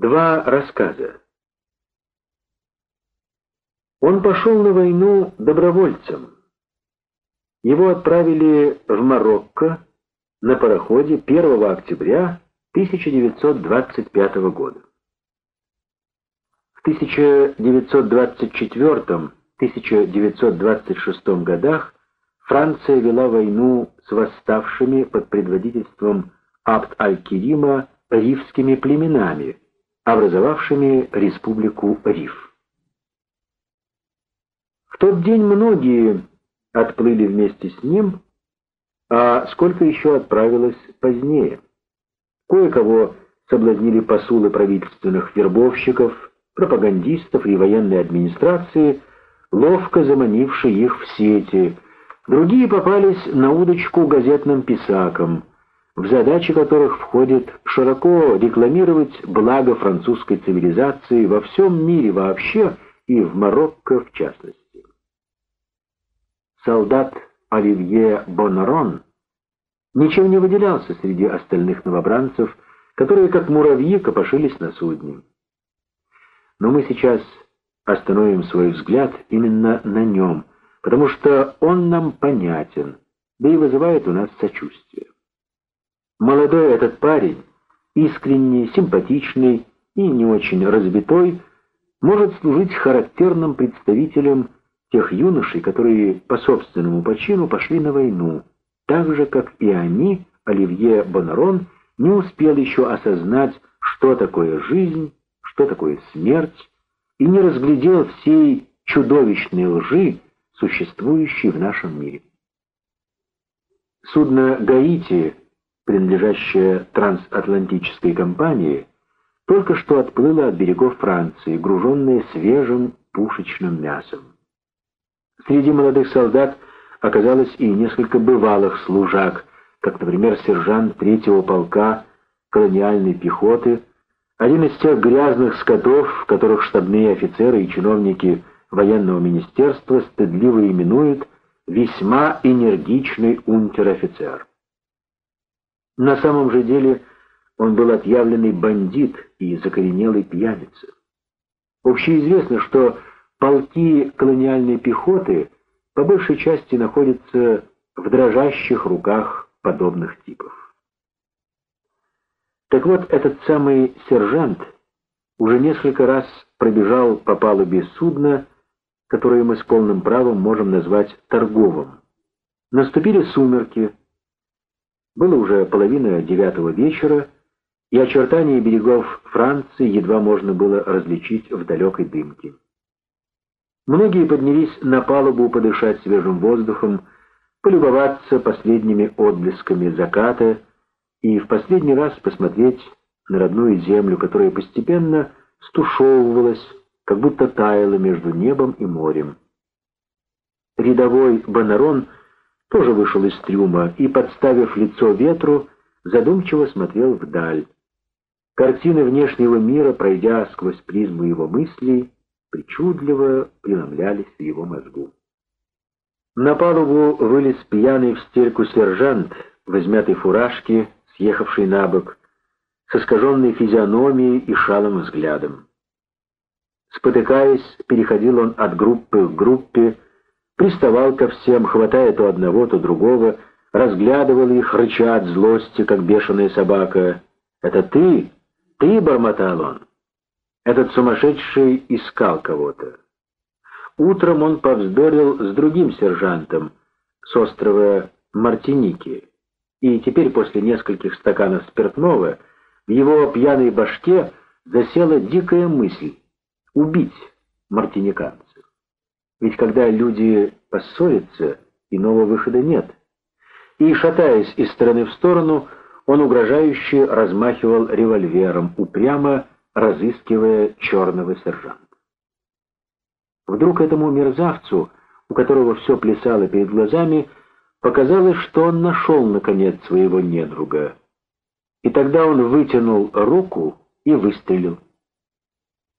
Два рассказа. Он пошел на войну добровольцем. Его отправили в Марокко на пароходе 1 октября 1925 года. В 1924-1926 годах Франция вела войну с восставшими под предводительством Абд-аль-Кирима рифскими племенами, образовавшими республику Риф. В тот день многие отплыли вместе с ним, а сколько еще отправилось позднее. Кое-кого соблазнили посулы правительственных вербовщиков, пропагандистов и военной администрации, ловко заманившие их в сети. Другие попались на удочку газетным писакам – в задачи которых входит широко рекламировать благо французской цивилизации во всем мире вообще и в Марокко в частности. Солдат Оливье Бонарон ничем не выделялся среди остальных новобранцев, которые как муравьи копошились на судне. Но мы сейчас остановим свой взгляд именно на нем, потому что он нам понятен, да и вызывает у нас сочувствие. Молодой этот парень, искренний, симпатичный и не очень разбитой, может служить характерным представителем тех юношей, которые по собственному почину пошли на войну, так же, как и они, Оливье Бонарон, не успел еще осознать, что такое жизнь, что такое смерть, и не разглядел всей чудовищной лжи, существующей в нашем мире. Судно «Гаити» принадлежащая трансатлантической компании, только что отплыла от берегов Франции, груженная свежим пушечным мясом. Среди молодых солдат оказалось и несколько бывалых служак, как, например, сержант третьего полка колониальной пехоты, один из тех грязных скотов, которых штабные офицеры и чиновники военного министерства стыдливо именуют весьма энергичный унтер-офицер. На самом же деле он был отъявленный бандит и закоренелый пьяница. Общеизвестно, что полки колониальной пехоты по большей части находятся в дрожащих руках подобных типов. Так вот, этот самый сержант уже несколько раз пробежал по палубе судна, которое мы с полным правом можем назвать торговым. Наступили сумерки, было уже половина девятого вечера, и очертания берегов Франции едва можно было различить в далекой дымке. Многие поднялись на палубу подышать свежим воздухом, полюбоваться последними отблесками заката и в последний раз посмотреть на родную землю, которая постепенно стушевывалась, как будто таяла между небом и морем. Рядовой Бонарон — тоже вышел из трюма и, подставив лицо ветру, задумчиво смотрел вдаль. Картины внешнего мира, пройдя сквозь призму его мыслей, причудливо преломлялись в его мозгу. На палубу вылез пьяный в стельку сержант в измятой фуражке, съехавший на бок, с искаженной физиономией и шалым взглядом. Спотыкаясь, переходил он от группы к группе, приставал ко всем, хватая то одного, то другого, разглядывал их, рыча от злости, как бешеная собака. «Это ты? Ты?» — бормотал он. Этот сумасшедший искал кого-то. Утром он повздорил с другим сержантом с острова Мартиники, и теперь после нескольких стаканов спиртного в его пьяной башке засела дикая мысль — убить мартиниканца. Ведь когда люди поссорятся, иного выхода нет. И, шатаясь из стороны в сторону, он угрожающе размахивал револьвером, упрямо разыскивая черного сержанта. Вдруг этому мерзавцу, у которого все плясало перед глазами, показалось, что он нашел, наконец, своего недруга. И тогда он вытянул руку и выстрелил.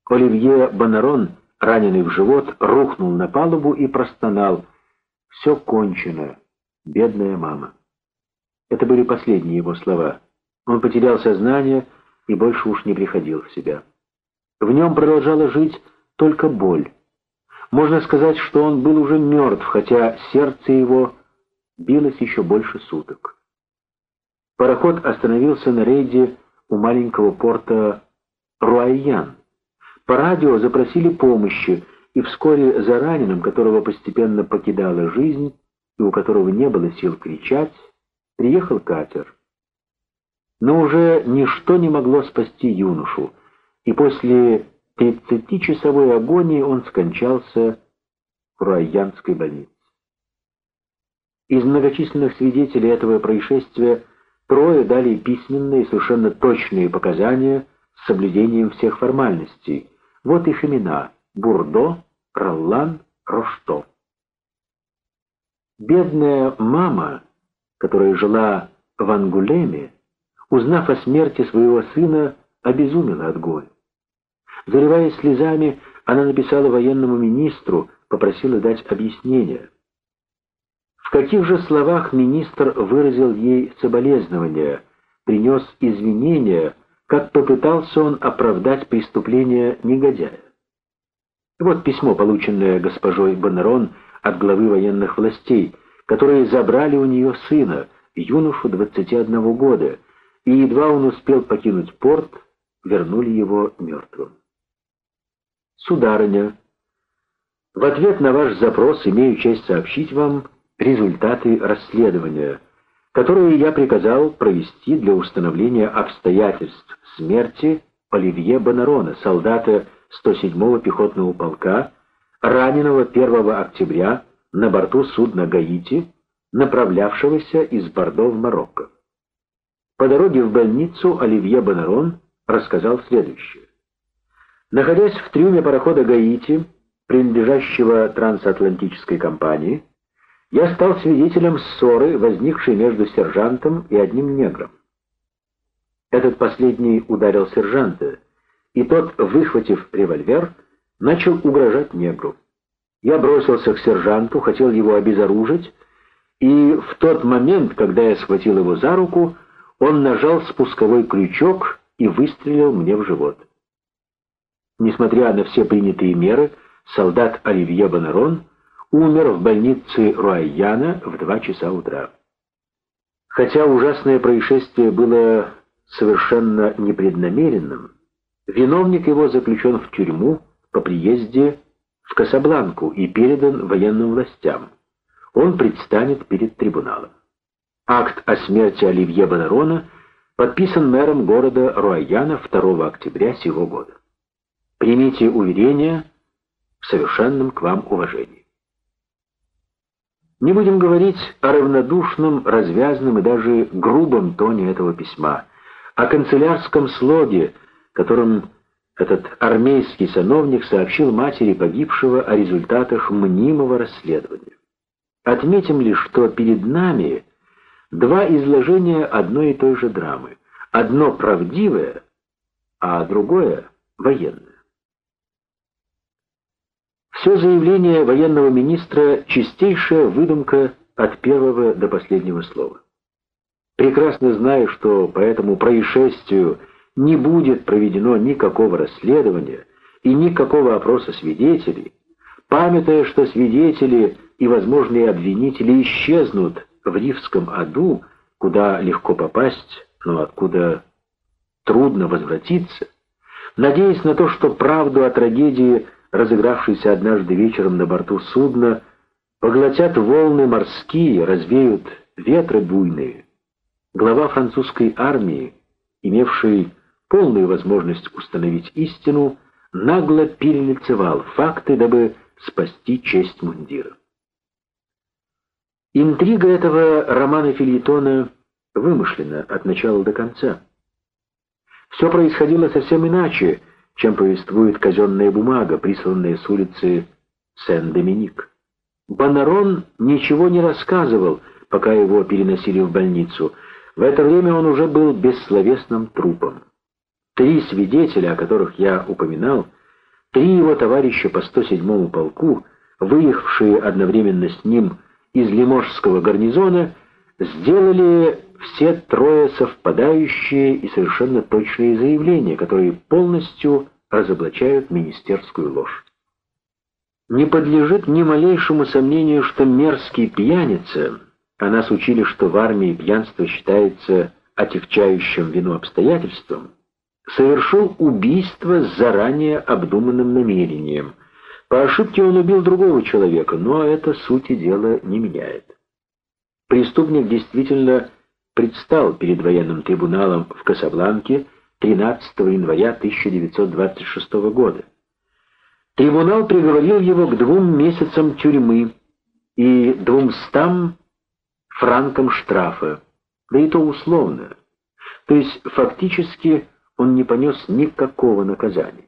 Оливье Бонарон раненый в живот, рухнул на палубу и простонал. «Все кончено, бедная мама». Это были последние его слова. Он потерял сознание, и больше уж не приходил в себя. В нем продолжала жить только боль. Можно сказать, что он был уже мертв, хотя сердце его билось еще больше суток. Пароход остановился на рейде у маленького порта Руайян. По радио запросили помощи, и вскоре за раненым, которого постепенно покидала жизнь и у которого не было сил кричать, приехал катер. Но уже ничто не могло спасти юношу, и после тридцатичасовой агонии он скончался в Руайянской больнице. Из многочисленных свидетелей этого происшествия трое дали письменные, совершенно точные показания с соблюдением всех формальностей. Вот их имена — Бурдо, Роллан, Рошто. Бедная мама, которая жила в Ангулеме, узнав о смерти своего сына, обезумела от горя. Заливаясь слезами, она написала военному министру, попросила дать объяснение. В каких же словах министр выразил ей соболезнования, принес извинения, как попытался он оправдать преступление негодяя. Вот письмо, полученное госпожой Боннерон от главы военных властей, которые забрали у нее сына, юношу 21 года, и едва он успел покинуть порт, вернули его мертвым. Сударыня, в ответ на ваш запрос имею честь сообщить вам результаты расследования, которые я приказал провести для установления обстоятельств смерти Оливье Бонарона, солдата 107-го пехотного полка, раненого 1 октября на борту судна «Гаити», направлявшегося из Бордо в Марокко. По дороге в больницу Оливье Бонарон рассказал следующее. Находясь в трюме парохода «Гаити», принадлежащего трансатлантической компании, я стал свидетелем ссоры, возникшей между сержантом и одним негром. Этот последний ударил сержанта, и тот, выхватив револьвер, начал угрожать негру. Я бросился к сержанту, хотел его обезоружить, и в тот момент, когда я схватил его за руку, он нажал спусковой крючок и выстрелил мне в живот. Несмотря на все принятые меры, солдат Оливье Бонарон умер в больнице Руайяна в два часа утра. Хотя ужасное происшествие было совершенно непреднамеренным, виновник его заключен в тюрьму по приезде в Касабланку и передан военным властям. Он предстанет перед трибуналом. Акт о смерти Оливье Бонарона подписан мэром города Руайяна 2 октября сего года. Примите уверение в совершенном к вам уважении. Не будем говорить о равнодушном, развязном и даже грубом тоне этого письма, о канцелярском слоге, которым этот армейский сановник сообщил матери погибшего о результатах мнимого расследования. Отметим лишь, что перед нами два изложения одной и той же драмы. Одно правдивое, а другое военное. Все заявление военного министра — чистейшая выдумка от первого до последнего слова. Прекрасно зная, что по этому происшествию не будет проведено никакого расследования и никакого опроса свидетелей, памятая, что свидетели и возможные обвинители исчезнут в Ривском аду, куда легко попасть, но откуда трудно возвратиться, надеясь на то, что правду о трагедии – разыгравшийся однажды вечером на борту судна, поглотят волны морские, развеют ветры буйные. Глава французской армии, имевший полную возможность установить истину, нагло перелицевал факты, дабы спасти честь мундира. Интрига этого романа Фильетона вымышлена от начала до конца. Все происходило совсем иначе, чем повествует казенная бумага, присланная с улицы Сен-Доминик. Бонарон ничего не рассказывал, пока его переносили в больницу. В это время он уже был бессловесным трупом. Три свидетеля, о которых я упоминал, три его товарища по 107-му полку, выехавшие одновременно с ним из Лиможского гарнизона, сделали все трое совпадающие и совершенно точные заявления, которые полностью разоблачают министерскую ложь. Не подлежит ни малейшему сомнению, что мерзкий пьяница, а нас учили, что в армии пьянство считается отягчающим вину обстоятельством, совершил убийство с заранее обдуманным намерением. По ошибке он убил другого человека, но это сути дела не меняет. Преступник действительно предстал перед военным трибуналом в Касабланке 13 января 1926 года. Трибунал приговорил его к двум месяцам тюрьмы и двумстам франкам штрафа, да и то условно. То есть фактически он не понес никакого наказания.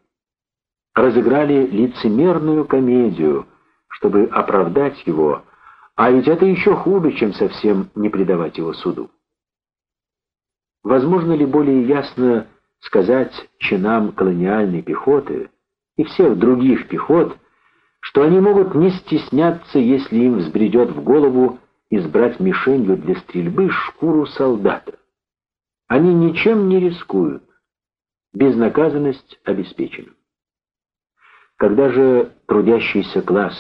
Разыграли лицемерную комедию, чтобы оправдать его, а ведь это еще хуже, чем совсем не предавать его суду. Возможно ли более ясно сказать чинам колониальной пехоты и всех других пехот, что они могут не стесняться, если им взбредет в голову избрать мишенью для стрельбы шкуру солдата. Они ничем не рискуют, безнаказанность обеспечена. Когда же трудящийся класс,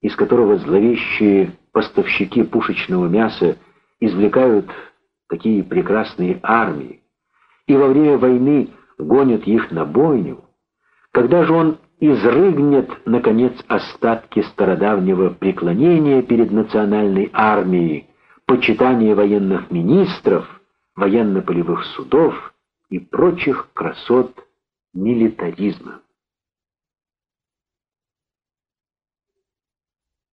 из которого зловещие поставщики пушечного мяса извлекают такие прекрасные армии, и во время войны гонят их на бойню, когда же он изрыгнет, наконец, остатки стародавнего преклонения перед национальной армией, почитания военных министров, военно-полевых судов и прочих красот милитаризма.